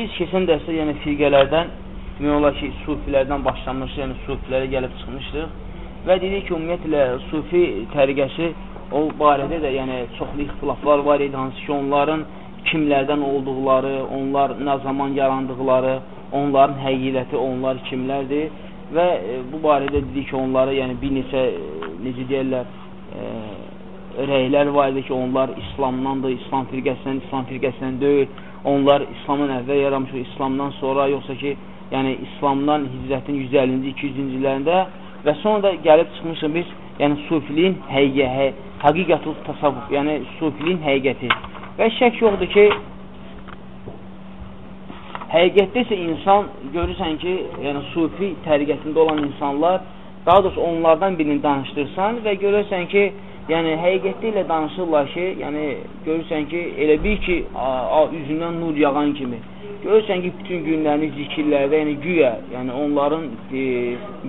Biz keçən dərsdə yəni firqələrdən, demək olar ki, sufilərdən başlamışıq, yəni sufilərə gəlib çıxmışdıq və dedik ki, ümumiyyətlə sufi təriqəsi o barədə də yəni çoxlu ixtilaflar var idi, hansı ki, onların kimlərdən olduqları, onlar nə zaman yarandıqları, onların həqiqəti, onlar kimlərdir və e, bu barədə dedik ki, onlara yəni bir neçə, e, necə deyərlər, e, rəylər var idi ki, onlar İslamdandır, İslam firqəsindən, İslam firqəsindən deyil, onlar İslamın əvvəl yaranmış, İslamdan sonra, yoxsa ki, yəni İslamdan hicrətin 150-ci, 200-cü illərində və sonra da gəlib çıxmışıq biz, yəni sufiliyin həqiqə, hə, həqiqətul tasavvuf, yəni sufiliyin həqiqəti. Və şək yoxdur ki, həqiqətdə isə insan görürsən ki, yəni sufi təriqətində olan insanlar, daha doğrusu onlardan birini danışdırsan və görürsən ki, yəni həqiqətdə ilə danışırlar ki, yəni görürsən ki, elə bir ki, a, a, üzündən nur yağan kimi. Görürsən ki, bütün günlərini zikirlərdə, yəni güya, yəni onların e,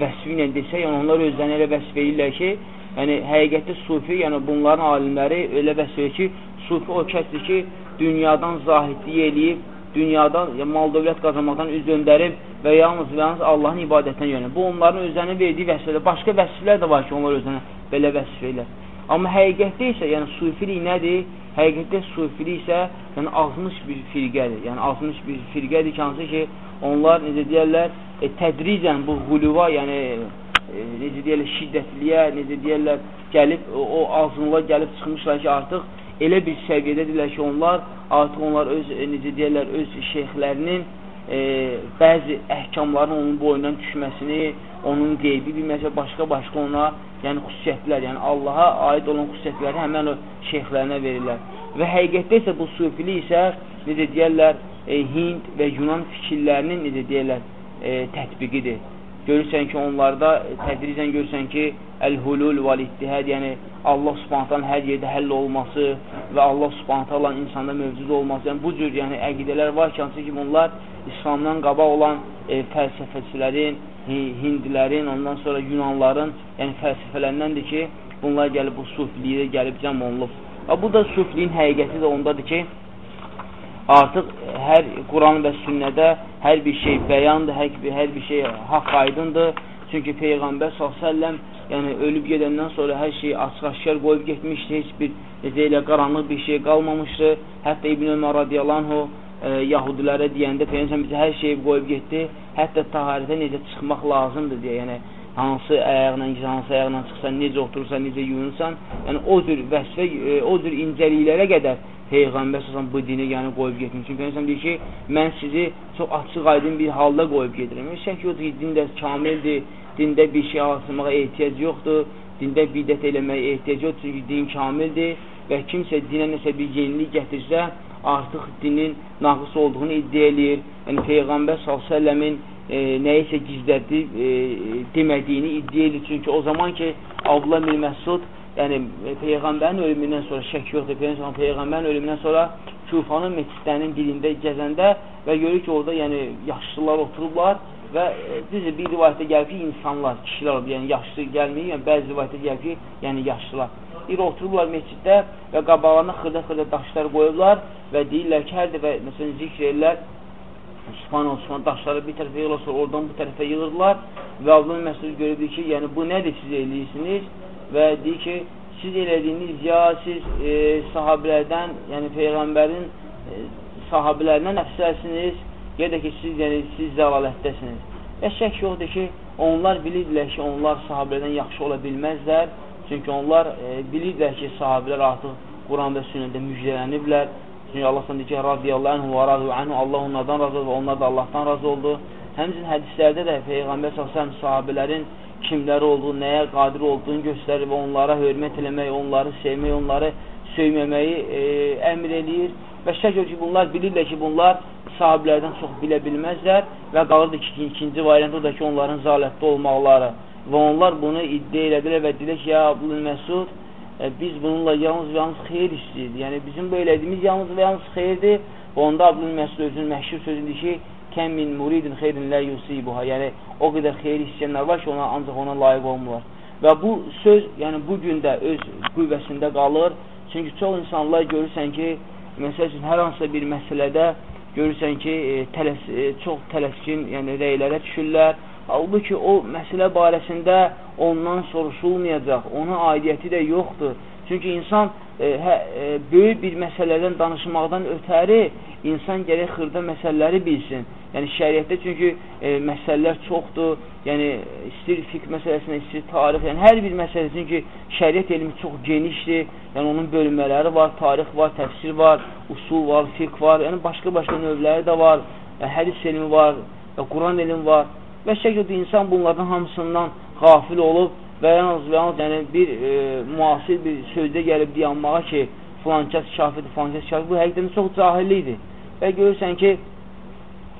vəsfi ilə desək, yəni onlar özlərini elə vəsf edirlər ki, yəni həqiqətdə sufi, yəni bunların alimləri elə vəsf edir ki, sufi o kəsdir ki, dünyadan zahidlik eləyib, dünyadan yəni, mal dövlət qazanmaqdan üz döndərib və yalnız və yalnız Allahın ibadətinə yönəlib. Bu onların özlərini verdiyi vəsfədir. Başqa vəsflər də var ki, onlar özlərini belə vəsf edirlər. Amma həqiqətdə isə, yəni sufilik nədir? Həqiqətdə sufilik isə yəni azmış bir firqədir. Yəni azmış bir firqədir ki, hansı ki, onlar necə deyərlər, e, tədricən bu quluva, yəni e, necə deyərlər, şiddətliyə, necə deyərlər, gəlib o, o azınlığa gəlib çıxmışlar ki, artıq elə bir səviyyədədirlər ki, onlar artıq onlar öz e, necə deyərlər, öz şeyxlərinin e, bəzi əhkamların onun boyundan düşməsini, onun qeybi bilməsə başqa-başqa ona yəni xüsusiyyətlər, yəni Allaha aid olan xüsusiyyətləri həmən o şeyxlərinə verirlər. Və həqiqətdə isə bu sufilik isə, necə deyərlər, e, Hind və Yunan fikirlərinin, necə deyərlər, e, tətbiqidir. Görürsən ki, onlarda tədricən görürsən ki, əl-hulul vəl-ittihəd, yəni Allah subhanətən hər yerdə həll olması və Allah subhanətən insanda mövcud olması, yəni bu cür yəni, əqidələr var ki, hansı ki, bunlar İslamdan qabaq olan e, fəlsəfəçilərin, hindlərin, ondan sonra yunanların, yəni fəlsəfələndəndir ki, bunlar gəlib bu sufiliyə gəlib cəm olunub. Və bu da sufiliyin həqiqəti də ondadır ki, artıq hər Quran və sünnədə hər bir şey bəyandır, hər bir, hər bir şey haqq aydındır. Çünki Peyğəmbər s.ə.v yəni ölüb gedəndən sonra hər şeyi açıq-aşkar qoyub getmişdi, heç bir necə elə qaranlıq bir şey qalmamışdı. Hətta İbn Ömər radiyallahu e, yahudilərə deyəndə Peyğəmbər bizə hər şeyi qoyub getdi. Hətta taharətə necə çıxmaq lazımdır deyə, yəni hansı ayaqla, hansı ayaqla çıxsan, necə oturursan, necə yuyunsan, yəni o cür vəsfə, e, o cür incəliklərə qədər Peyğəmbər səsən bu dini yəni qoyub getmiş. Çünki Peyğəmbər deyir ki, mən sizi çox açıq aydın bir halda qoyub gedirəm. Şək yoxdur ki, din də kamildir, dində bir şey alsamağa ehtiyac yoxdur, dində bidət eləməyə ehtiyac yoxdur, çünki din kamildir və kimsə dinə nəsə bir yenilik gətirsə, artıq dinin naqıs olduğunu iddia eləyir. Yəni Peyğəmbər s.ə.v-in e, nəyisə gizlədib e, demədiyini iddia edir. Çünki o zaman ki, Abdullah bin Məsud yəni Peyğəmbərin ölümündən sonra şək yoxdur. Peyğəmbərin, Peyğəmbərin ölümündən sonra Kufanın məscidlərinin dilində gəzəndə və görür ki, orada yəni yaşlılar oturublar və e, düzdür, bir rivayətdə gəlir ki, insanlar, kişilər olub, yəni yaşlı gəlməyir, yəni bəzi rivayətdə gəlir ki, yəni yaşlılar. Bir otururlar mesciddə və qabağına xırda-xırda daşlar qoyurlar və deyirlər ki, hər dəfə, məsələn, zikr edirlər, Subhanallah, Subhanallah, daşları bir tərəfə yığılırsa, oradan bu tərəfə yığırlar və Abdullah Məsud görürdür ki, yəni bu nədir siz eləyirsiniz və deyir ki, siz elədiyiniz ya siz e, sahabilərdən, yəni Peyğəmbərin e, sahabilərindən əfsərsiniz, ya da ki, siz, yəni, siz zəlalətdəsiniz. Və şək yoxdur ki, onlar bilirdilər ki, onlar sahabilərdən yaxşı ola bilməzlər, çünki onlar e, bilirdilər ki, sahabilər artıq Quran və sünnədə müjdələniblər, Çünki Allah deyir ki, radiyallahu anhu və radu anhu, Allah onlardan razı oldu və onlar da Allahdan razı oldu. Həmçin hədislərdə də Peyğəmbər s.ə.v sahabələrin kimləri olduğu, nəyə qadir olduğunu göstərir və onlara hörmət eləmək, onları sevmək, onları söyməməyi e, əmr eləyir. Və şək ki, bunlar bilirlər ki, bunlar sahabilərdən çox bilə bilməzlər və qalırdı ki, ikinci variant o da ki, onların zalətdə olmaqları. Və onlar bunu iddia elədilər və deyilər ki, ya Abdül Məsud, e, biz bununla yalnız və yalnız xeyir istəyirdik. Yəni, bizim bu elədiyimiz yalnız və yalnız xeyirdir. Və onda Abdül Məsud özünün məşhur sözüdür ki, kəm min muridin xeyrin lə yusibuha. Yəni, o qədər xeyir istəyənlər var ki, ona, ancaq ona layiq olmurlar. Və bu söz, yəni bu gün də öz qüvvəsində qalır. Çünki çox insanlar görürsən ki, məsəl üçün, hər hansısa bir məsələdə görürsən ki, e, tələs, e, çox tələskin yəni, reylərə düşürlər. Halbuki o məsələ barəsində ondan soruşulmayacaq, ona aidiyyəti də yoxdur. Çünki insan e, hə, e, böyük bir məsələdən danışmaqdan ötəri insan gərək xırda məsələləri bilsin. Yəni şəriətdə çünki e, məsələlər çoxdur. Yəni istir fiqh məsələsində, istir tarix, yəni hər bir məsələ çünki şəriət elmi çox genişdir. Yəni onun bölünmələri var, tarix var, təfsir var, usul var, fiqh var, yəni başqa-başqa növləri də var. Yəni, hədis elmi var, Quran elmi var. Və şəkildə insan bunlardan hamısından qafil olub və yalnız yalnız yəni bir e, müasir bir sözdə gəlib dayanmağa ki, filankəs kafirdir, filankəs kafir, bu həqiqətən çox cahillikdir. Və görürsən ki,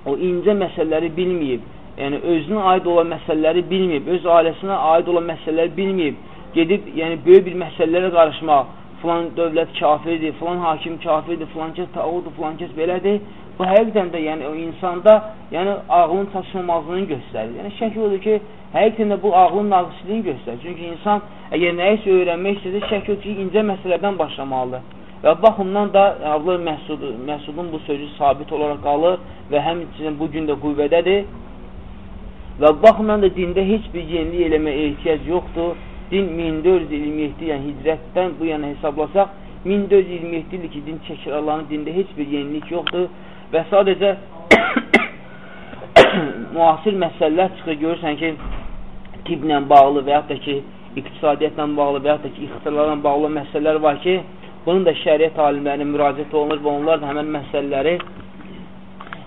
o incə məsələləri bilməyib, yəni özünə aid olan məsələləri bilməyib, öz ailəsinə aid olan məsələləri bilməyib, gedib yəni böyük bir məsələlərə qarışmaq, filan dövlət kafirdir, filan hakim kafirdir, filan kəs tağudur, filan kəs belədir. Bu həqiqətən də yəni o insanda yəni ağlın çatışmamazlığını göstərir. Yəni şək odur ki, həqiqətən də bu ağlın naqisliğini göstərir. Çünki insan əgər nəyisə öyrənmək istəsə, şək odur ki, incə məsələlərdən başlamalıdır. Və baxımdan da Abdullah Məsud, Məsudun bu sözü sabit olaraq qalır və həmçinin bu gün də qüvvədədir. Və baxımdan da dində heç bir yenilik eləməyə ehtiyac yoxdur. Din 1427, yəni hicrətdən bu yana hesablasaq, 1427 ildir ki, din çəkir Allahın dində heç bir yenilik yoxdur və sadəcə müasir məsələlər çıxır, görürsən ki, tiblə bağlı və yaxud da ki, iqtisadiyyatla bağlı və yaxud da ki, ixtilarla bağlı məsələlər var ki, Bunun da şəriət alimlərinə müraciət olunur və onlar da həmən məsələləri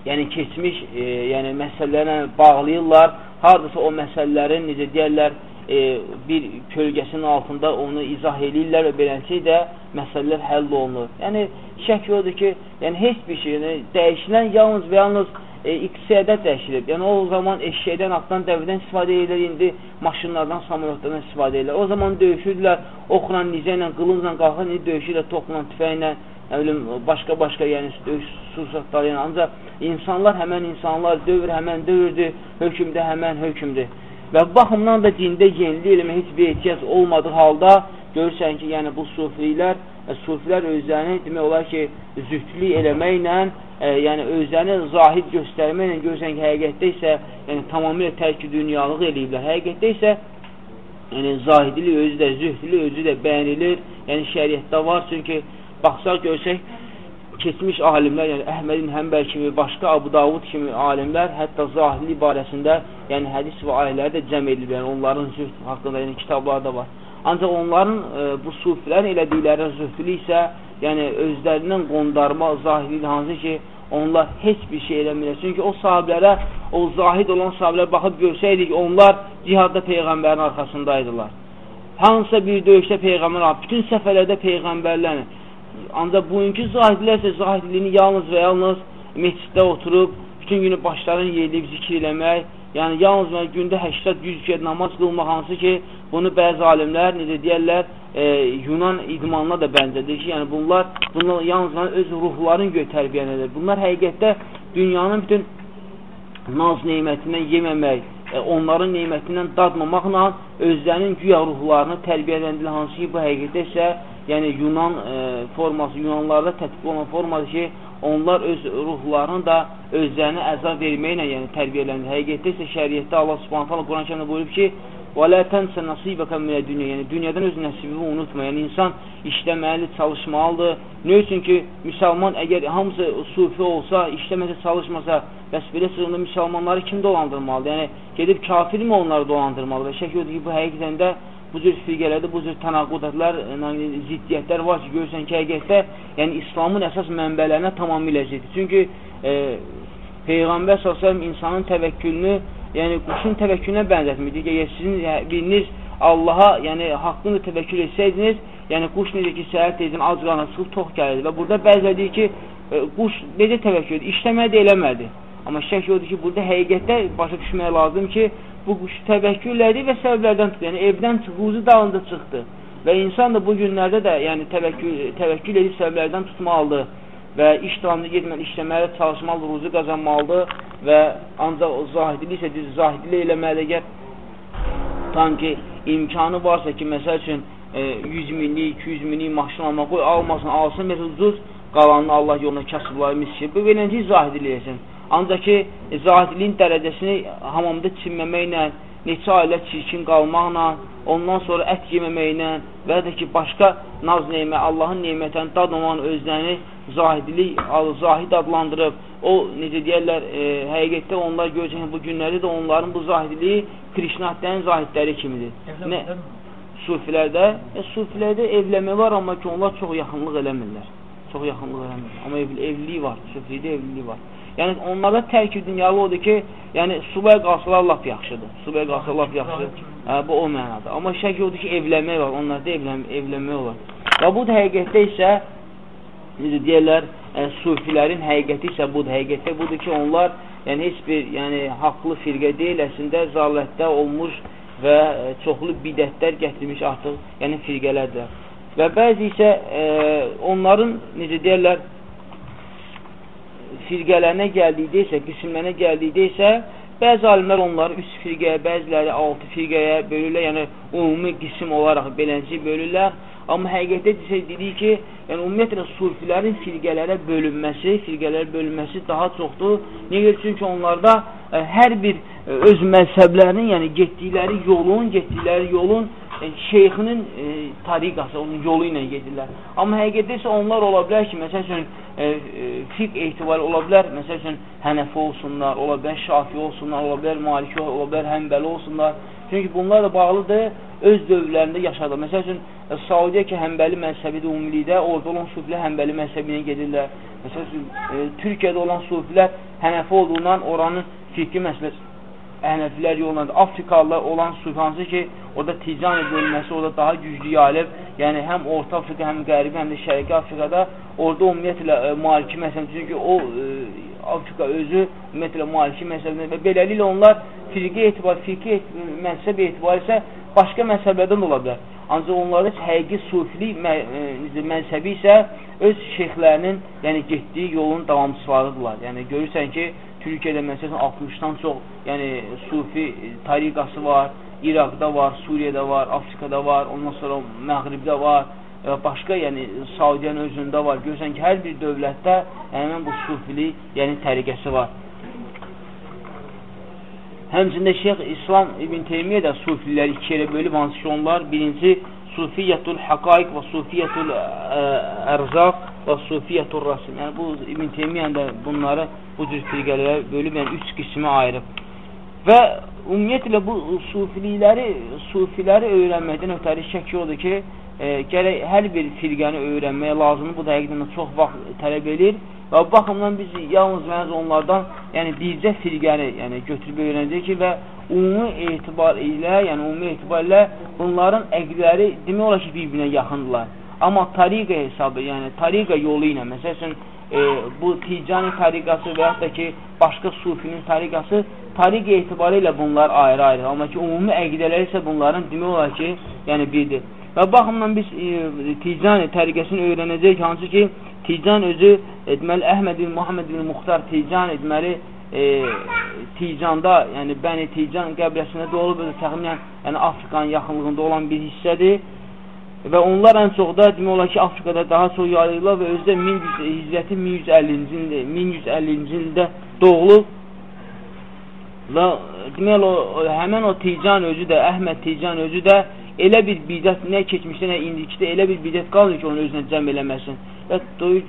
yəni keçmiş e, yəni məsələlərlə bağlayırlar. Hardasa o məsələlərin necə deyərlər e, bir kölgəsinin altında onu izah edirlər və beləncə məsələlər həll olunur. Yəni şək odur ki, yəni heç bir şey, yəni dəyişilən yalnız və yalnız e, iqtisadiyyat dəyişilib. Yəni o zaman eşşəkdən, atdan, dəvədən istifadə edilir, indi maşınlardan, samolotlardan istifadə edirlər. O zaman döyüşürdülər, oxla, nizə ilə, qılınca qalxır, indi döyüşürlər topla, tüfəylə, nə bilim, başqa-başqa, yəni döyüş sursatları ilə. Ancaq insanlar həmən insanlar, dövr həmən dövrdür, hökm də həmən hökmdür. Və baxımdan da dində yenilik eləmə heç bir ehtiyac olmadığı halda görürsən ki, yəni bu sufilər, sufilər özlərini demək olar ki, zühdlük eləməklə e, yəni özlərini zahid göstərməklə görürsən ki, həqiqətdə isə yəni, tamamilə tərki dünyalıq eləyiblər. Həqiqətdə isə yəni, zahidli özü də, zühdli özü də bəyənilir. Yəni şəriətdə var, çünki baxsaq görsək, keçmiş alimlər, yəni Əhmədin Həmbəl kimi, başqa Abu Davud kimi alimlər hətta zahidli barəsində, yəni hədis və ayələri də cəm edilir. Yəni onların zühd haqqında yəni kitabları da var. Ancaq onların e, bu sufilərin elədikləri zühdlü isə yəni özlərindən qondarma zahirlik hansı ki, onlar heç bir şey eləmirlər. Çünki o sahabələrə, o zahid olan sahabələr baxıb görsəydik, onlar cihadda Peyğəmbərin arxasındaydılar. Hansısa bir döyüşdə Peyğəmbər, bütün səfərlərdə Peyğəmbərlərin. Ancaq bugünkü zahidlər isə zahidliyini yalnız və yalnız meçiddə oturub, bütün günü başlarını yeyilib zikir eləmək, yəni yalnız gündə 80-100 kez namaz qılmaq hansı ki, bunu bəzi alimlər, necə deyərlər, e, Yunan idmanına da bənzədir ki, yəni bunlar, bunlar yalnız öz ruhların göy tərbiyələnir. Bunlar həqiqətdə dünyanın bütün naz neymətindən yeməmək, e, onların neymətindən dadmamaqla özlərinin güya ruhlarını tərbiyələndirir, hansı ki, bu həqiqətdə isə yəni Yunan e, forması, Yunanlarda tətbiq olan formadır ki, onlar öz ruhlarını da özlərinə əzab verməklə yəni tərbiyələndir. Həqiqətdə isə şəriətdə Allah Subhanahu taala Quran-Kərimdə buyurub ki: Və la tansa nasibaka min ad-dunya. Yəni dünyadan öz nəsibini unutma. Yəni insan işləməli, çalışmalıdır. Nə üçün ki, müsəlman əgər hamısı sufi olsa, işləməsə, çalışmasa, bəs belə sırrında müsəlmanları kim dolandırmalıdır? Yəni gedib kafirmi onları dolandırmalıdır? Və şək odur ki, bu həqiqətən də bu cür firqələrdə bu cür tənaqudətlər, yəni, ziddiyyətlər var ki, görürsən ki, həqiqətdə yəni İslamın əsas mənbələrinə tamamilə ziddir. Çünki e, Peyğəmbər s.ə.v insanın təvəkkülünü yəni quşun təvəkkülünə bənzətmirdik. Əgər sizin biriniz Allaha, yəni haqqında təvəkkül etsəydiniz, yəni quş necə ki, səhər tezdən ac qarnına çıxıb tox gəlirdi və burada bəzilər deyir ki, e, quş necə təvəkkül edir? İşləmədi, eləmədi. Amma şək odur ki, burada həqiqətdə başa düşmək lazım ki, bu quş təvəkkül elədi və səbəblərdən tutdu. Yəni evdən çıxuzu dalında çıxdı. Və insan da bu günlərdə də yəni təvəkkül, təvəkkül edib səbəblərdən tutmalıdır və iş davamlı getməli, işləməli, çalışmalı, ruzu qazanmalıdır və ancaq zahidli isə zahidli eləməli əgər tam ki imkanı varsa ki, məsəl üçün e, 100 minlik, 200 minlik maşın almaq, qoy almasın, alsın, məsəl ucuz qalanını Allah yoluna kasıbları miskin. Bu beləncə zahidlik eləsin. Ancaq ki, zahidliyin dərəcəsini hamamda çinməməklə, neçə ailə çirkin qalmaqla, ondan sonra ət yeməməklə və da ki, başqa naz neymə, Allahın neymətəni dadmaman özlərini zahidlik, zahid adlandırıb, o, necə deyərlər, e, həqiqətdə onlar görəcək, bu günləri də onların bu zahidliyi Krişnatlərin zahidləri kimidir. Nə? Sufilərdə, e, sufilərdə evləmə var, amma ki, onlar çox yaxınlıq eləmirlər. Çox yaxınlıq eləmirlər. Amma ev, evliliyi var, sufilikdə evliliyi var. Yəni, onlarda tərk dünyalı odur ki, yəni, subaya qalsalar laf yaxşıdır. Subaya qalsalar laf yaxşıdır. Hə, bu o mənada. Amma şək odur ki, evlənmək var, onlarda evlən, evlənmək olar. Və bu da həqiqətdə isə, necə deyərlər, ə, sufilərin həqiqəti isə budur. Həqiqətdə budur ki, onlar yəni, heç bir yəni, haqlı firqə deyil, əslində zalətdə olmuş və çoxlu bidətlər gətirmiş artıq yəni, firqələrdir. Və bəzi isə ə, onların, necə deyərlər, firqələrinə gəldikdə isə, qismlərinə gəldikdə isə, bəzi alimlər onları üç firqəyə, bəziləri altı firqəyə bölürlər, yəni ümumi qism olaraq beləncə bölürlər. Amma həqiqətdə desə dedik ki, yəni ümumiyyətlə sufilərin firqələrə bölünməsi, firqələrə bölünməsi daha çoxdur. Niyə görə? Çünki onlarda ə, hər bir ə, öz məzhəblərinin, yəni getdikləri yolun, getdikləri yolun e, şeyxinin e, tariqası, onun yolu ilə gedirlər. Amma həqiqətdə isə onlar ola bilər ki, məsəl üçün, e, e, fiq etibarı ola bilər, məsəl üçün, hənəfi olsunlar, ola bilər şafi olsunlar, ola bilər maliki, ola bilər həmbəli olsunlar. Çünki bunlar da bağlıdır öz dövrlərində yaşadı. Məsəl üçün, e, Saudiyə ki, həmbəli məzhəbidir umumilikdə, orada olan sufilər həmbəli məzhəbinə gedirlər. Məsəl üçün, e, Türkiyədə olan sufilər hənəfi olduğundan oranın fiqhi məsələsi Əhləfilər yolundadır. Afrikalılar olan sufi hansı ki, orada ticani bölməsi orada daha güclü yayılıb. Yəni həm Orta Afrika, həm Qərbi, həm də Şərqi Afrikada orada ümumiyyətlə e, maliki məsələn, çünki o e, Afrika özü ümumiyyətlə maliki məsələdir və beləliklə onlar firqi etibar, firqi məzhəb etibar isə başqa məzhəblərdən ola bilər. Ancaq onlarda həqiqi mə, e, məzhəbi isə öz şeyxlərinin yəni getdiyi yolun davamçılarıdırlar. Yəni görürsən ki, Türkiyədə məsələn 60-dan çox, yəni sufi tariqası var, İraqda var, Suriyədə var, Afrikada var, ondan sonra Məğribdə var və başqa, yəni Saudiyyənin özündə var. Görürsən ki, hər bir dövlətdə həmin bu sufili, yəni təriqəsi var. Həmçində Şeyx İslam İbn Teymiyyə də sufiləri iki yerə bölüb, hansı ki onlar birinci sufiyyətul həqaiq və sufiyyətul ərzaq və sufiyyətur rasim. Yəni bu İbn Teymiyyən də bunları bu cür firqələrə bölüb, yəni üç qismə ayırıb. Və ümumiyyətlə bu sufilikləri, sufiləri öyrənməkdən ötəri şəki odur ki, e, gərək hər bir firqəni öyrənmək lazımdır. Bu da həqiqətən çox vaxt tələb edir. Və bu baxımdan biz yalnız məhz onlardan, yəni bircə firqəni yəni, götürüb öyrənəcək ki, və ümumi etibar ilə, yəni ümumi etibar ilə bunların əqdləri demək olar ki, bir-birinə yaxındırlar. Amma tariqə hesabı, yəni tariqə yolu ilə, məsələn, e, bu ticani tariqası və yaxud da ki, başqa sufinin tariqası, tariqə etibarı ilə bunlar ayrı-ayrı. Amma ki, ümumi əqidələr isə bunların demək olar ki, yəni birdir. Və baxımdan biz e, ticani təriqəsini öyrənəcəyik, hansı ki, tican özü, e, deməli, Əhməd bin Muhammed bin Muxtar tican, deməli, e, Ticanda, yəni Bəni Tican qəbrəsində doğulub, təxminən yəni Afrikanın yaxınlığında olan bir hissədir və onlar ən çox da demək olar ki, Afrikada daha çox yayılırlar və özü də hicrətin 1150-ci ildə 1150-ci ildə doğulub və demək olar həmin o Tican özü də Əhməd Tican özü də elə bir bidət nə keçmişdə nə indikdə elə bir bidət qalır ki, onu özünə cəm eləməsin. Və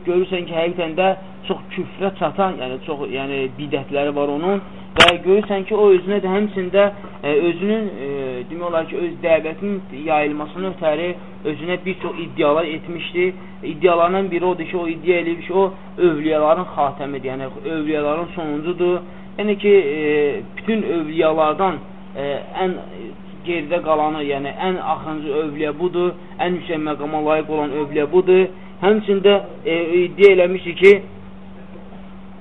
görürsən ki, həqiqətən də çox küfrə çatan, yəni çox yəni bidətləri var onun və görürsən ki, o özünə də həmçində e, özünün e, demək olar ki, öz dəvətinin yayılmasına ötəri özünə bir çox iddialar etmişdi. İddialarından biri odur ki, o iddia eləyib ki, o övliyaların xatəmidir, yəni övliyaların sonuncudur. Yəni ki, e, bütün övliyalardan e, ən geridə qalanı, yəni ən axıncı övliya budur, ən yüksək məqama layiq olan övliya budur. Həmçində e, iddia eləmişdi ki,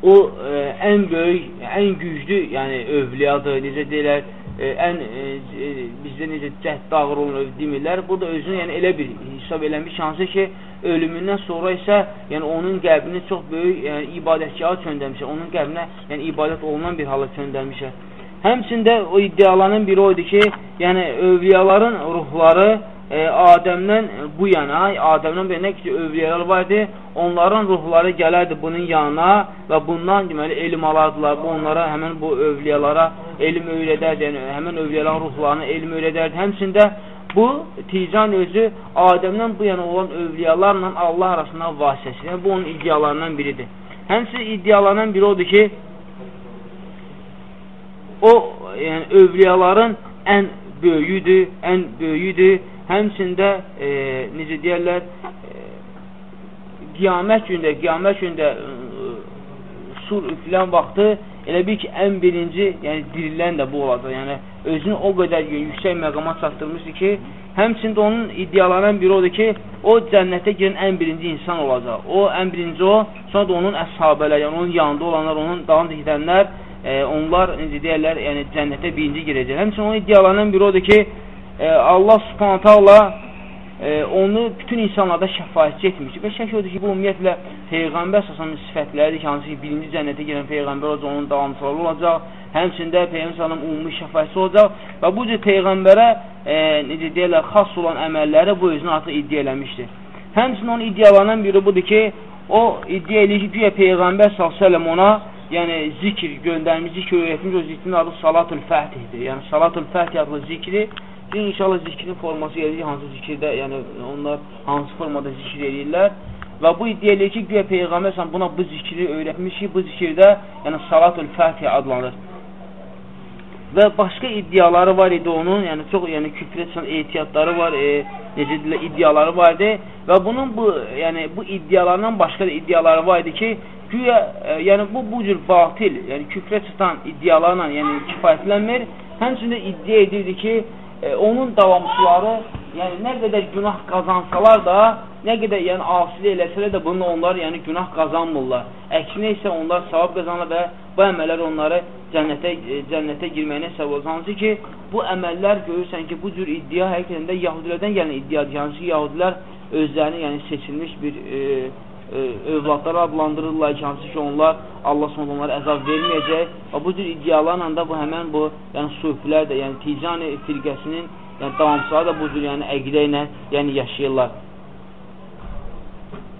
o e, ən böyük, ən güclü, yəni övliyadır, necə deyirlər, e, ən e, e, bizdə necə cəhd dağır olan demirlər. Bu da özünü yəni elə bir hesab eləmiş hansı ki, ölümündən sonra isə yəni onun qəlbini çox böyük yəni, ibadətgaha çöndərmişə, onun qəlbinə yəni ibadət olunan bir hala çöndərmişə. Həmçində o iddiaların biri oydu ki, yəni övliyaların ruhları e, Adəmdən bu yana, Adəmdən bu yana ki, övliyalar var idi, onların ruhları gələrdi bunun yanına və bundan deməli elm alardılar. Bu onlara həmin bu övliyalara elm öyrədərdi, yəni həmin övliyaların ruhlarına elm öyrədərdi. Həmçində bu Tican özü Adəmdən bu yana olan övliyalarla Allah arasında vasitəsi. Yəni bu onun iddialarından biridir. Həmçinin iddialarından biri odur ki, o yəni övliyaların ən böyüdür, ən böyüdür. Həmçində e, necə deyərlər, e, qiyamət gündə, qiyamət gündə e, sur üflən vaxtı elə bil ki, ən birinci, yəni dirilən də bu olacaq. Yəni özünü o qədər yüksək məqama çatdırmışdı ki, həmçində onun iddialarından biri odur ki, o cənnətə girən ən birinci insan olacaq. O ən birinci o, sonra da onun əshabələr, yəni onun yanında olanlar, onun dalınca gedənlər e, onlar necə deyərlər, yəni cənnətə birinci girəcək. Həmçinin onun iddialarından biri odur ki, e, Allah subhanətə Allah e, onu bütün insanlarda şəfayətçi etmiş. Və şək odur ki, bu ümumiyyətlə Peyğəmbər əsasanın sifətləridir ki, hansı ki, birinci cənnətə girən Peyğəmbər olacaq, onun davamçıları olacaq, həmçində Peyğəmbər sallam umumi şəfayətçi olacaq və bu cür Peyğəmbərə e, necə deyərlər, xas olan əməlləri bu özünü artıq iddia eləmişdir. Həmçinin onun iddialarından biri budur ki, o iddia edir ki, güya Peyğəmbər s.ə.v ona yəni zikr göndərmiş, zikr öyrətmiş, o zikrin adı Salatul Fətihdir. Yəni Salatul Fətih adlı zikri ki, inşallah zikrin forması gəlir ki, hansı zikirdə, yəni onlar hansı formada zikr edirlər. Və bu iddia eləyir ki, güya Peyğəmbər buna bu zikri öyrətmiş ki, bu zikirdə yəni Salatul Fətih adlanır. Və başqa iddiaları var idi onun, yəni çox yəni küfrə çıxan ehtiyatları var, e, necə deyilə iddiaları var idi və bunun bu yəni bu iddialardan başqa da iddiaları var idi ki, güya e, yəni bu bu cür batil, yəni küfrə çıxan iddialarla yəni kifayətlənmir. Həmçində iddia edirdi ki, e, onun davamçıları yəni nə qədər günah qazansalar da, nə qədər yəni asilə eləsələr də bununla onlar yəni günah qazanmırlar. Əksinə isə onlar savab qazanırlar və bu əməllər onları cənnətə e, cənnətə girməyinə səbəb. Hansı ki, bu əməllər görürsən ki, bu cür iddia həqiqətən də Yahudilərdən gələn iddiadır. Hansı ki, Yahudilər özlərini yəni seçilmiş bir e, övladları adlandırırlar ki, hansı ki onlar Allah sonra onlara əzab verməyəcək və bu cür iddialarla da bu həmən bu yəni sufilər də, yəni Ticani firqəsinin yəni davamçıları da bu cür yəni əqidə ilə yəni yaşayırlar.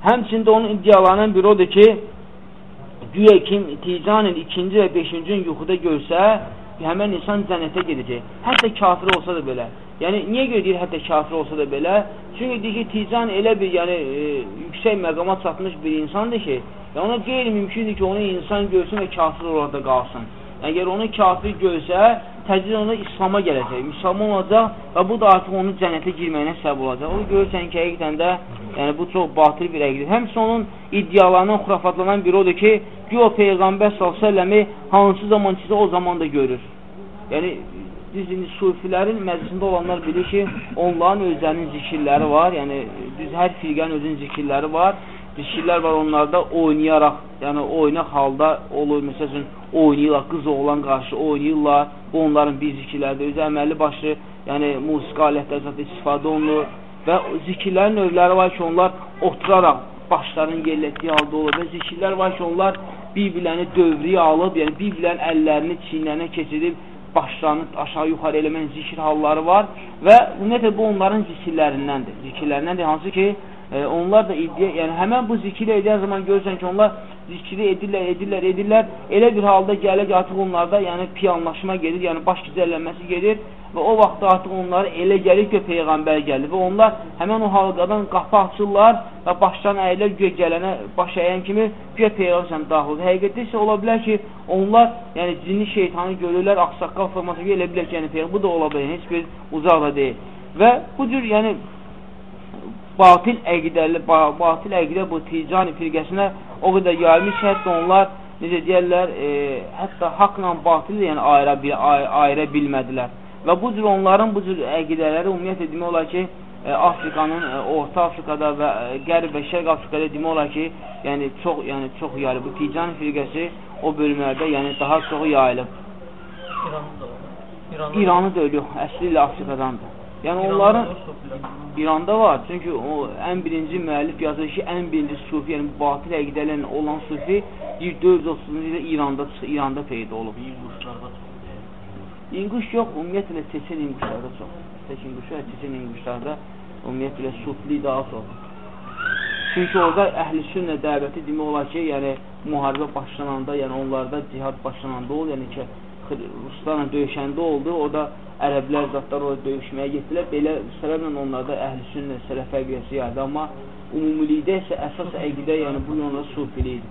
Həmçində onun iddialarından biri odur ki, güya kim Ticanin ikinci və beşinci yuxuda görsə, həmən insan cənnətə gedəcək. Hətta kafir olsa da belə. Yəni, niyə görə deyir hətta kafir olsa da belə? Çünki deyir ki, Tican elə bir yəni, e, yüksək məqama çatmış bir insandır ki, yəni, ona qeyri-mümkündür ki, onu insan görsün və kafir orada qalsın. Əgər onu kafir görsə, təcrid onu İslama gələcək, müsəlman olacaq və bu da artıq onun cənnətə girməyinə səbəb olacaq. O görürsən ki, həqiqətən də yəni, bu çox batıl bir əqidir. Həmçə onun iddialarından, xurafatlanan biri odur ki o Peyğəmbər s.ə.v-i hansı zaman sizə o zaman da görür. Yəni, düz indi sufilərin məclisində olanlar bilir ki, onların özlərinin zikirləri var, yəni düz hər firqənin özünün zikirləri var. Dişilər var onlarda oynayaraq, yəni oynaq halda olur, məsəl üçün oynayırlar, qız oğlan qarşı oynayırlar, bu onların bir zikirlərdir, özü əməlli başı, yəni musiqi alətləri zaten istifadə olunur. Və zikirlərin növləri var ki, onlar oturaraq başlarının yerləşdiyi halda olur. Və zikirlər var ki, onlar bir-birlərini dövriyə alıb, yəni bir-birlərin əllərini çiynlərinə keçirib, başlarını aşağı yuxarı eləmən zikir halları var və ümumiyyətlə bu onların zikirlərindəndir. Zikirlərindəndir, hansı ki, e, onlar da iddia, yəni həmən bu zikri edən zaman görürsən ki, onlar zikri edirlər, edirlər, edirlər. Elə bir halda gəlir ki, artıq onlarda yəni piyanlaşma gedir, yəni baş gizərlənməsi gedir və o vaxtda artıq onlara elə gəlir ki, Peyğəmbər gəlir və onlar həmən o halqadan qapı açırlar və başlarına əyilər göy gələnə baş əyən kimi göy Peyğəmbər daxil. Həqiqətdə isə ola bilər ki, onlar yəni cinni şeytanı görürlər, axsaqqal forması elə bilər ki, yəni Peyğəmbər bu da ola bilər, heç bir uzaqda deyil. Və bu cür yəni batil əqidəli, batil əqidə bu ticani firqəsinə o qədər yayılmış, hətta onlar necə deyərlər, e, hətta haqla batil yəni ayıra, bil, ayıra bilmədilər. Və bu cür onların bu cür əqidələri ümumiyyətlə demək olar ki, e, Afrikanın, e, Orta Afrikada və e, Qərb və Şərq Afrikada demək olar ki, yəni çox, yəni çox yayılıb. Bu ticani firqəsi o bölümlərdə yəni daha çox yayılıb. İranı da İranı, İranı da ölüyor, əsli ilə Afrikadandır. Yəni onların İranda var. Çünki o ən birinci müəllif yazır ki, ən birinci sufi, yəni batil əqidələrlə olan sufi 430-cu ildə İranda İranda peyda olub. İnquş yox, ümumiyyətlə Çeçen inquşlarda çox. Tək inquşlar, Çeçen inquşlarda ümumiyyətlə sufli daha çox. Çünki orada əhl-i sünnə dəvəti demək olar ki, yəni müharibə başlananda, yəni onlarda cihad başlananda oldu, yəni ki, Ruslarla döyüşəndə oldu, o da ərəblər zatlar orada döyüşməyə getdilər. Belə səbəblə onlarda əhl-i sünnə, sələf əqidəsi yardı. Amma ümumilikdə isə əsas əqidə, yəni bu yolda sufilik idi.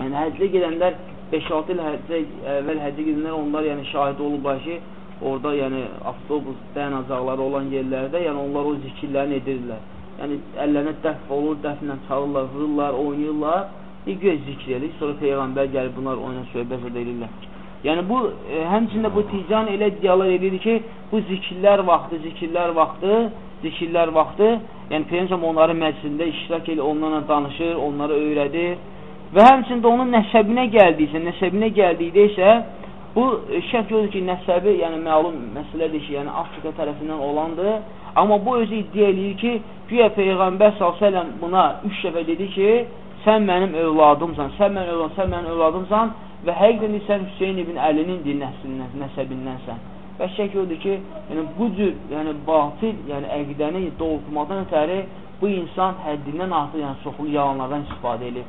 Yəni həccə gedənlər 5-6 il həccə, əvvəl həccə gedənlər onlar yəni şahid olublar ki, orada yəni avtobus dayanacaqları olan yerlərdə, yəni onlar o zikirlərini edirlər. Yəni əllərinə dəf olur, dəflə çalırlar, vururlar, oynayırlar. Bir göz zikr edir. Sonra Peyğəmbər gəlib bunlar oyuna söhbət edirlər. Yəni bu e, həmçində bu tican elə iddialar edir ki, bu zikirlər vaxtı, zikirlər vaxtı, zikirlər vaxtı, yəni Peyğəmbər onların məclisində iştirak edir, onlarla danışır, onlara öyrədir. Və həmçində onun nəsəbinə gəldiysə, nəsəbinə gəldikdə isə bu e, şək yoxdur ki, nəsəbi, yəni məlum məsələdir ki, yəni Afrika tərəfindən olandır, amma bu özü iddia edir ki, güya Peyğəmbər s.ə.v buna üç dəfə dedi ki, sən mənim övladımsan, sən mənim övladımsan, sən mənim övladımsan və həqiqdən sən Hüseyin ibn Əlinin din nəslindən, nəsəbindənsən. Və şək odur ki, yəni, bu cür yəni, batil, yəni əqidəni doğultmadan ötəri bu insan həddindən artıq yəni, çoxlu yalanlardan istifadə edir.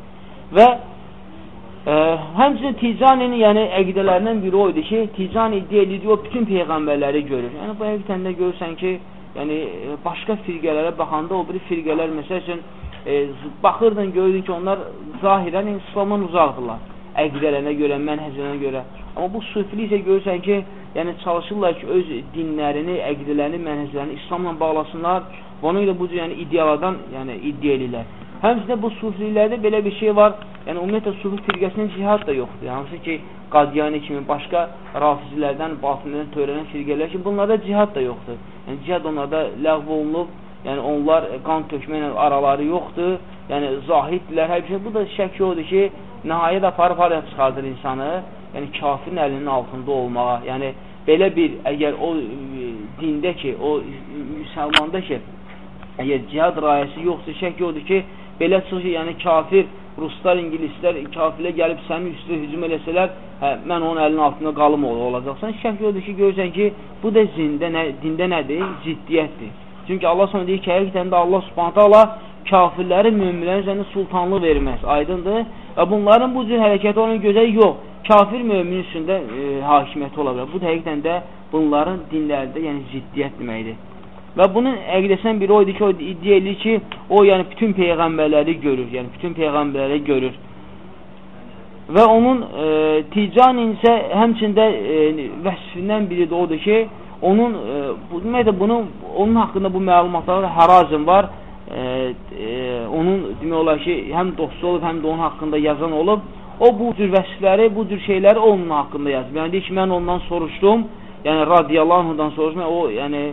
Və ə, həmçinin Ticaninin yəni, əqidələrindən biri o idi ki, Tican iddia edir, o bütün peyğəmbərləri görür. Yəni, bu həqiqətən də görürsən ki, yəni, başqa firqələrə baxanda o biri firqələr, məsəl üçün, e, baxırdın, görürdün ki, onlar zahirən İslamdan uzaqdırlar əqidələrinə görə, mənhəclərinə görə. Amma bu sufilik isə görürsən ki, yəni çalışırlar ki, öz dinlərini, əqidələrini, mənhəclərini İslamla bağlasınlar və ona görə bu cür yəni, ideyalardan yəni, iddia edirlər. Həmçində bu sufiliklərdə belə bir şey var, yəni ümumiyyətlə sufi firqəsinin cihad da yoxdur. Yəni, hansı ki, Qadiyani kimi başqa rafizilərdən, batinilərdən törənən firqələr ki, bunlarda cihad da yoxdur. Yəni, cihad onlarda ləğv olunub, yəni onlar qan tökməklə araları yoxdur, yəni zahiddirlər, hər bir şey. Bu da şək odur ki, nəhayət aparıb haraya çıxardır insanı, yəni kafirin əlinin altında olmağa, yəni belə bir, əgər o e, dində ki, o müsəlmanda ki, əgər cihad rayəsi yoxsa, şək yoxdur ki, belə çıxır ki, yəni kafir, ruslar, ingilislər, kafirlə gəlib sənin üstü hücum eləsələr, hə, mən onun əlinin altında qalım olacaqsan. Şək yoxdur ki, görürsən ki, bu da zində, nə, dində nədir? Ciddiyyətdir. Çünki Allah sonra deyir ki, həqiqətən də Allah subhanətə Allah kafirləri möminlərin üzərində sultanlıq verməz. Aydındır? Və bunların bu cür hərəkəti onun gözəl yox. Kafir mömin üstündə e, hakimiyyəti ola bilər. Bu həqiqətən də bunların dinlərində yəni ziddiyyət deməkdir. Və bunun əqidəsindən biri o idi ki, o iddia edir ki, o yəni bütün peyğəmbərləri görür, yəni bütün peyğəmbərləri görür. Və onun e, ticanin isə həmçində e, vəsfindən biri də odur ki, onun e, deməkdir, bunun onun haqqında bu məlumatlarda Harazim var e, e, onun demək olar ki, həm dostu olub, həm də onun haqqında yazan olub. O bu cür vəsfləri, bu cür şeyləri onun haqqında yazıb. Yəni deyir ki, mən ondan soruşdum, yəni radiyallahu anhudan soruşdum, o yəni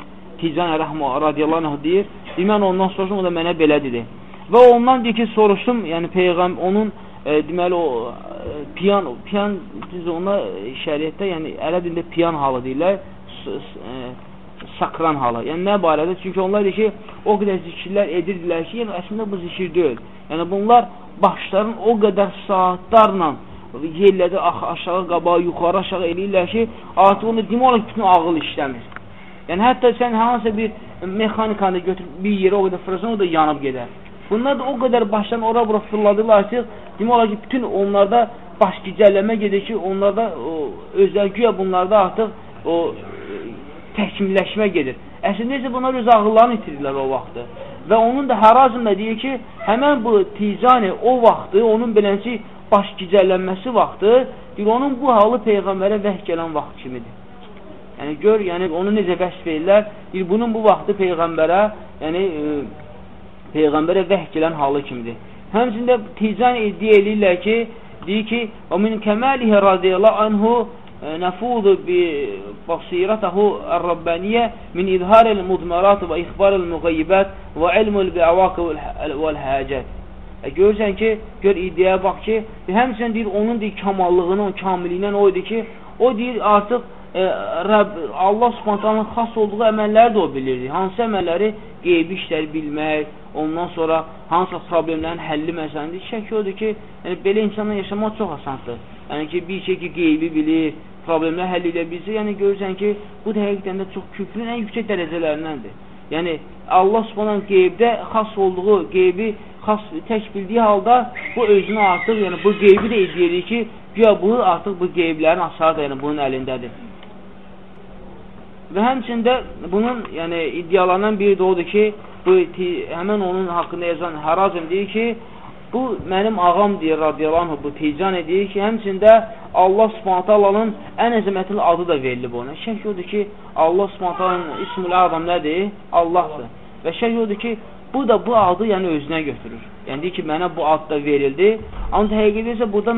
Tican Rəhmə radiyallahu anh deyir, deyir, mən ondan soruşdum, o da mənə belə dedi. Və ondan deyir ki, soruşdum, yəni Peyğəm, onun e, deməli o e, piyan, piyan biz ona şəriətdə, yəni ərəb dilində piyan halı deyirlər, e, sakran halı. Yəni nə barədə? Çünki onlar deyir ki, o qədər zikirlər edirdilər ki, yəni əslində bu zikir deyil. Yəni bunlar başların o qədər saatlarla yerlədə aşağı, qabağa, yuxarı, aşağı eləyirlər ki, artıq onu demək olar bütün ağıl işləmir. Yəni hətta sən hansısa bir mexanikanı götürüb bir yerə o qədər fırırsan, o da yanıb gedər. Bunlar da o qədər başdan ora-bura fırladılar ki, demək olar ki, bütün onlarda baş gicəlləmə gedir ki, onlarda o, özəl güya bunlarda artıq o təkmilləşmə gedir. Əslində isə bunlar öz ağıllarını itirirlər o vaxtı. Və onun da Harazmda deyir ki, həmən bu ticani o vaxtı, onun beləncə baş gicəllənməsi vaxtı, deyir, onun bu halı Peyğəmbərə vəh gələn vaxt kimidir. Yəni, gör, yəni, onu necə vəsf edirlər, deyir, bunun bu vaxtı Peyğəmbərə, yəni, e, Peyğəmbərə vəh gələn halı kimidir. Həmçində ticani iddia edirlər ki, deyir ki, o min kəməlihi radiyallahu anhu نفوذ ببصيرته الربانية من إظهار المضمرات وإخبار المغيبات وعلم البعواق والhəcət. E, görürsən ki, gör iddiaya bax ki, həmçinin deyir, onun deyir, kamallığının, kamiliyindən o idi ki, o deyir, artıq e, Rəbb, Allah subhantanın xas olduğu əməlləri də o bilirdi. Hansı əməlləri qeybi işləri bilmək, ondan sonra hansısa problemlərin həlli məsələdir. Şək odur ki, yəni, belə insanla yaşamaq çox asandır. Yəni ki, bir şey ki, qeybi bilir, problemləri həll edə bilsə, yəni görürsən ki, bu da həqiqətən də çox küfrün ən yüksək dərəcələrindəndir. Yəni Allah Subhanahu qeybdə xas olduğu, qeybi xas tək bildiyi halda bu özünü artıq, yəni bu qeybi də iddia ki, güya bu artıq bu qeyblərin asarı da yəni bunun əlindədir. Və həmçində bunun yəni iddialarından biri də odur ki, bu həmin onun haqqında yazan Harazim deyir ki, bu mənim ağam deyir radiyallahu bu tican edir ki, həmçində Allah Subhanahu taalanın ən əzəmətli adı da verilib ona. Şək odur ki, Allah Subhanahu taalanın ismül adam nədir? Allahdır. Və şək odur ki, bu da bu adı yəni özünə götürür. Yəni deyir ki, mənə bu ad da verildi. Ancaq həqiqətdə isə burada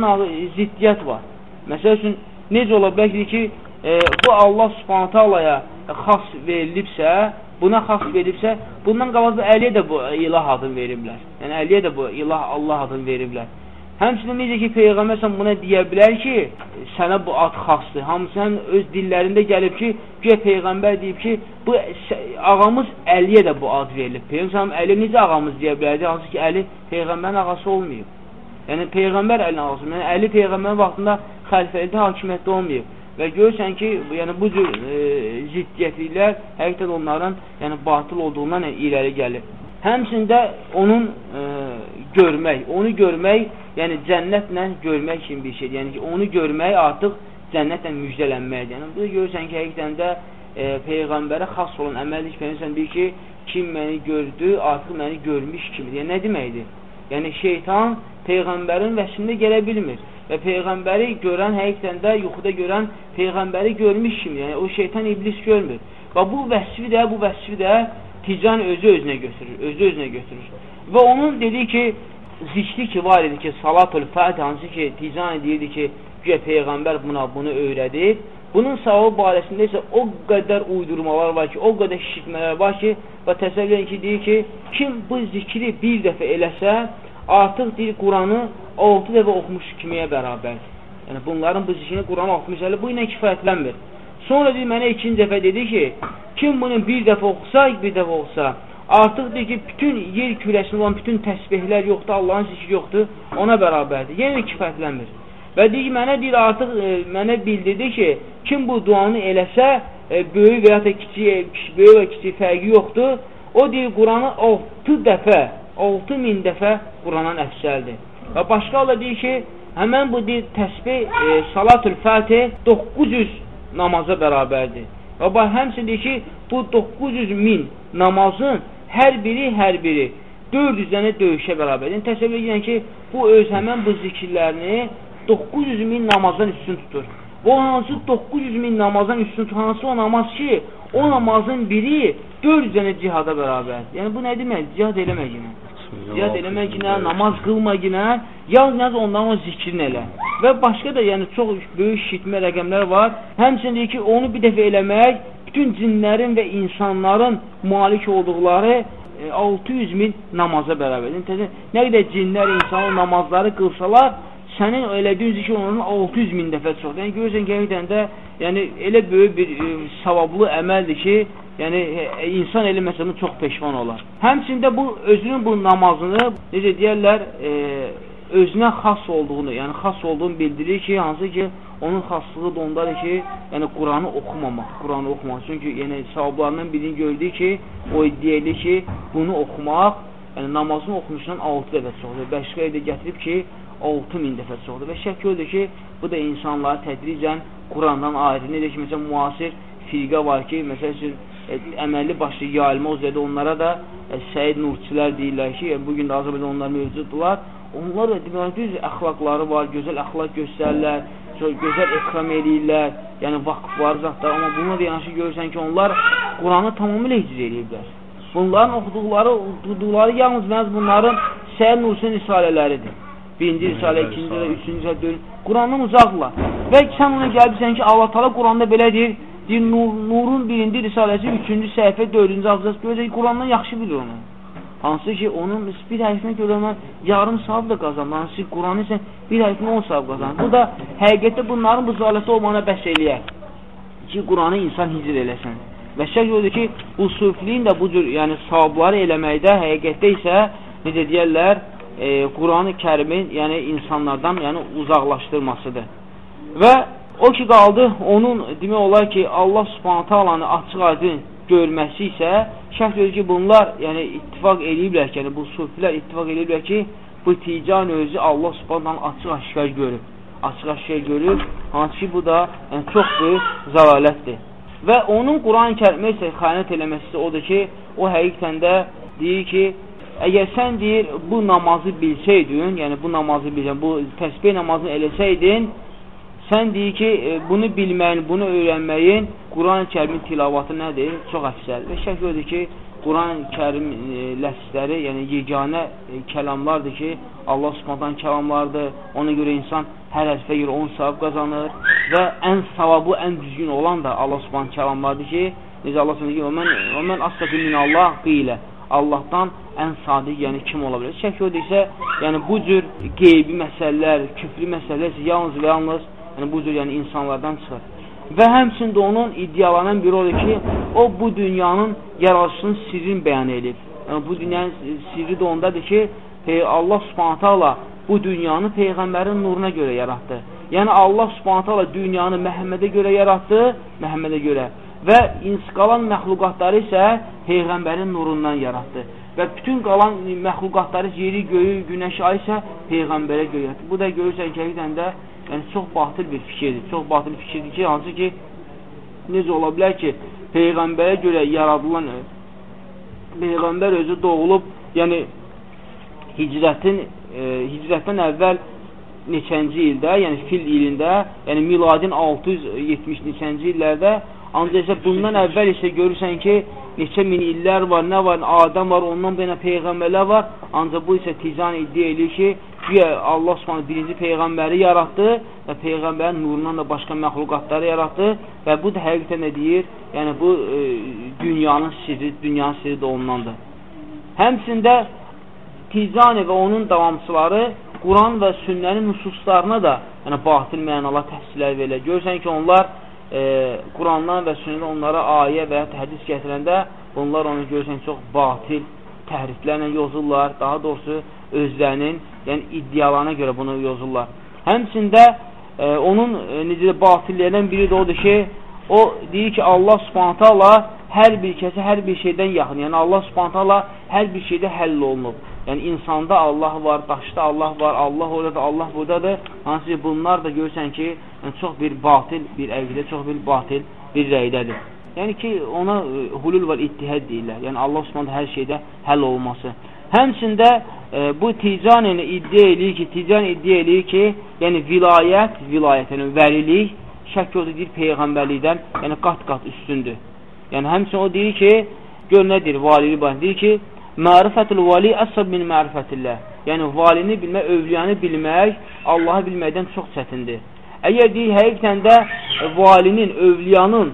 ziddiyyət var. Məsəl üçün necə ola bilər ki, e, bu Allah Subhanahu taalaya xas verilibsə, buna xas veribsə, bundan qabaq Əliyə də bu ilah adını veriblər. Yəni Əliyə də bu ilah Allah adını veriblər. Həmçinin necə ki, Peyğəmbər sən buna deyə bilər ki, sənə bu ad xasdır. Hamısının öz dillərində gəlib ki, güya Peyğəmbər deyib ki, bu ağamız Əliyə də bu ad verilib. Peyğəmbər Əli necə ağamız deyə bilərdi? Hansı ki, Əli Peyğəmbərin ağası olmayıb. Yəni Peyğəmbər Əlin ağası. Yəni Əli Peyğəmbərin vaxtında xəlifəlikdə hakimiyyətdə olmayıb. Və görürsən ki, yəni bu cür e, ziddiyyətliklər həqiqətən onların yəni batıl olduğundan irəli gəlir. Həmçində onun e, görmək, onu görmək, yəni cənnətlə görmək kimi bir şeydir. Yəni ki, onu görmək artıq cənnətlə müjdələnməkdir. Yəni bu da görürsən ki, həqiqətən də e, peyğəmbərə xas olan əməllik peyğəmbər deyir ki, kim məni gördü, artıq məni görmüş kimidir. Yəni nə deməkdir? Yəni şeytan peyğəmbərin vəsində gələ bilmir və peyğəmbəri görən həqiqətən də yuxuda görən peyğəmbəri görmüş kimi, yəni o şeytan iblis görmür. Və bu vəsfi də, bu vəsfi də tican özü özünə götürür, özü özünə götürür. Və onun dediyi ki, zikri ki var idi ki, salatul fətih hansı ki, tican deyirdi ki, güya peyğəmbər buna bunu öyrədib. Bunun savabı barəsində isə o qədər uydurmalar var ki, o qədər şişitmələr var ki, və təsəvvür ki, deyir ki, kim bu zikri bir dəfə eləsə, artıq deyir Quranı 6 dəfə oxumuş kimiyə bərabər. Yəni bunların bu zikrini Quranı oxumuş hələ bu ilə kifayətlənmir. Sonra deyir mənə ikinci dəfə dedi ki, kim bunu bir dəfə oxusa, bir dəfə oxusa, artıq deyir ki, bütün yer kürəsində olan bütün təsbihlər yoxdur, Allahın zikri yoxdur, ona bərabərdir. Yenə kifayətlənmir. Və deyir ki, mənə deyir artıq e, mənə bildirdi ki, kim bu duanı eləsə, e, böyük və ya da kiçik, böyük və kiçik fərqi yoxdur. O deyir Quranı 6 dəfə 6000 dəfə Qurandan əfsəldir. Və başqa Allah deyir ki, həmən bu deyir, təsbih e, salatul fətih 900 namaza bərabərdir. Və bax, həmsin deyir ki, bu 900 min namazın hər biri, hər biri 400 dənə döyüşə bərabərdir. Yəni, təsəvvür edən ki, bu öz həmən bu zikirlərini 900 min namazdan üstün tutur. O hansı 900 min namazdan üstün tutur, hansı o namaz ki, o namazın biri 400 dənə cihada bərabərdir. Yəni, bu nə demək? Cihad eləmək yəni ziyad eləməginə, namaz qılmaginə, yalnız ondan o zikrin elə. Və başqa da yəni çox böyük şitmə rəqəmlər var. Həmçinin ki, onu bir dəfə eləmək bütün cinlərin və insanların malik olduqları 600 e, min namaza bərabərdir. Nə qədər cinlər, insanlar namazları qılsalar, sənin elədiyin zikr onların 600 min dəfə çoxdur. Yəni görürsən həqiqətən də yəni elə böyük bir e, savablı əməldir ki, yəni e, insan elə məsələn çox peşman olar. Həmçində bu özünün bu namazını necə deyirlər, e, özünə xas olduğunu, yəni xas olduğunu bildirir ki, hansı ki onun xaslığı da ondadır ki, yəni Quranı oxumamaq, Quranı oxumaq. Çünki yəni savablarından birini gördük ki, o iddia edir ki, bunu oxumaq, yəni namazını oxumuşdan 6 dəfə çoxdur. Bəşqə də gətirib ki, 6000 dəfə çoxdur. Və şək yoxdur ki, bu da insanları tədricən Qurandan ayrı. Necə ki, məsələn, müasir firqə var ki, məsəl üçün, e, əməlli başlı yayılma üzrədə onlara da e, Səid Nurçilər deyirlər ki, yəni, bugün də Azərbaycan onlar mövcuddurlar. Onlar da deməli, düz əxlaqları var, gözəl əxlaq göstərirlər, gözəl ekram eləyirlər, yəni vakıfları zatlar. Amma bununla da yanaşı görürsən ki, onlar Quranı tamamilə hicr eləyiblər. Bunların oxuduqları, oxuduqları yalnız məhz bunların Səid Nurçinin risalələridir. Birinci risalə, ikinci risalə, üçüncü risalə, dördüncü. Qurandan uzaqla. Və sən ona gəlirsən ki, Allah tala Quranda belə deyir, deyir, nur, Nurun birinci risaləsi, üçüncü səhifə, dördüncü abzas, görəcək, Qurandan yaxşı bilir onu. Hansı ki, onun bir hərfinə görə ona yarım savab da qazanır. Hansı ki, Quranı isə bir hərfinə 10 savab qazanır. Bu da həqiqətdə bunların bu zaləti olmağına bəs eləyər ki, Quranı insan hicr eləsən. Və şək odur ki, bu sufliyin də bu cür yəni, savabları eləməkdə həqiqətdə isə, necə deyərlər, e, Quran-ı kərimin yəni insanlardan yəni uzaqlaşdırmasıdır. Və O ki, qaldı, onun demək olar ki, Allah subhanətə alanı açıq aydın görməsi isə şəxs özü ki, bunlar yəni, ittifak eləyiblər ki, yəni, bu sufilər ittifak eləyiblər ki, bu tican özü Allah subhanətə açıq aşkar görüb. Açıq aşkar görüb, hansı ki, bu da yəni, çox böyük zəlalətdir. Və onun Quran-ı kərimə isə xəyanət eləməsi odur ki, o həqiqətən də deyir ki, əgər sən deyir, bu namazı bilsəydin, yəni bu namazı bilsən, bu təsbih namazını eləsəydin, sən deyir ki, e, bunu bilməyin, bunu öyrənməyin Quran-ı kərimin tilavatı nədir? Çox əksəl. Və şək odur ki, Quran-ı kərim e, ləfsləri, yəni yeganə e, kəlamlardır ki, Allah subhantan kəlamlardır. Ona görə insan hər hərfə görə 10 savab qazanır və ən savabı, ən düzgün olan da Allah subhantan kəlamlardır ki, necə Allah subhantan ki, mən, mən asfəqü min Allah qilə. Allahdan ən sadiq, yəni kim ola bilər? Şək odur isə, yəni bu cür qeybi məsələlər, küfrü məsələlər yalnız və yalnız yəni bu cür yəni insanlardan çıxır. Və həmçində onun iddialanan biri odur ki, o bu dünyanın yaradışının sirrini bəyan edib. Yəni, bu dünyanın sirri də ondadır ki, Allah subhanətə Allah bu dünyanı Peyğəmbərin nuruna görə yaratdı. Yəni, Allah subhanətə Allah dünyanı Məhəmmədə görə yaratdı, Məhəmmədə görə. Və qalan məxluqatları isə Peyğəmbərin nurundan yaratdı. Və bütün qalan məxluqatları, yeri, göyü, günəşi, ay isə Peyğəmbərə görə yaratdı. Bu da görürsən ki, həqiqdən də yəni, çox batıl bir fikirdir. Çox batıl fikirdir ki, hansı ki, necə ola bilər ki, Peyğəmbərə görə yaradılan Peyğəmbər özü doğulub, yəni hicrətin, e, hicrətdən əvvəl neçənci ildə, yəni fil ilində, yəni miladin 670 neçənci illərdə, ancaq isə bundan əvvəl isə görürsən ki, neçə min illər var, nə var, Adəm var, ondan belə peyğəmbərlər var, ancaq bu isə tizan iddia edir ki, güya Allah Subhanahu birinci peyğəmbəri yaratdı və peyğəmbərin nurundan da başqa məxluqatları yaratdı və bu da həqiqətən nə deyir? Yəni bu e, dünyanın sirri, dünyanın sirri də ondandır. Həmçində Tizani və onun davamçıları Quran və sünnənin nususlarına da yəni, batil mənalar təhsillər verilir. Görürsən ki, onlar e, Qurandan və sünnədən onlara ayə və ya hədis gətirəndə bunlar onu görürsən çox batil təhriflərlə yozurlar. Daha doğrusu özlərinin yəni, iddialarına görə bunu yozurlar. Həmçində e, onun e, necə batillərdən biri də odur ki, o deyir ki, Allah subhanətə Allah hər bir kəsə hər bir şeydən yaxın. Yəni Allah subhanətə Allah hər bir şeydə həll olunub. Yəni insanda Allah var, daşda Allah var, Allah oradadır, Allah buradadır. Hansı ki, bunlar da görürsən ki, yəni, çox bir batil bir əqidə, çox bir batil bir rəydədir. Yəni ki, ona e, hulul var, ittihəd deyirlər. Yəni Allah Subhanahu hər şeydə həll olması. Həmçində e, bu ticanəni iddia eləyir ki, tican iddia eləyir ki, yəni vilayət, vilayət, yəni vəlilik şək odur deyir peyğəmbərlikdən, yəni qat-qat üstündür. Yəni həmçinin o deyir ki, gör nədir valili bax, deyir ki, Mərifətul vali əsəb min mərifətillah. Yəni, valini bilmək, övliyanı bilmək Allahı bilməkdən çox çətindir. Əgər deyir, həqiqətən də valinin, övliyanın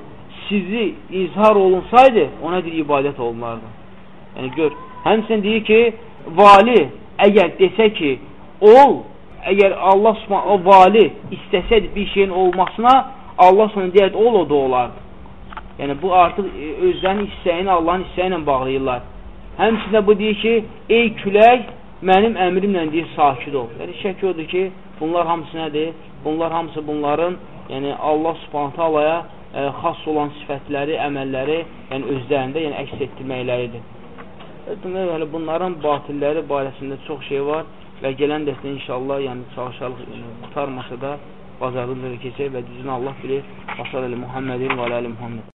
sizi izhar olunsaydı, ona deyir, ibadət olunardı. Yəni, gör, həmsin deyir ki, vali əgər desə ki, ol, əgər Allah o vali istəsəydi bir şeyin olmasına, Allah sonra deyər, ol, o da olardı. Yəni, bu artıq e, özlərinin istəyini Allahın istəyi ilə bağlayırlar. Həmçində bu deyir ki, ey külək, mənim əmrimlə deyir, sakit ol. Yəni, şək odur ki, bunlar hamısı nədir? Bunlar hamısı bunların, yəni Allah subhanətə alaya ə, e, xas olan sifətləri, əməlləri, yəni özlərində, yəni əks etdirməkləridir. Demək, yəni, bunların batilləri barəsində çox şey var və gələn dəstə inşallah, yəni çalışarıq, yəni, qutarmasa da bazarlıdır keçək və düzünü Allah bilir. Basar əli Muhammedin və əli Muhammed.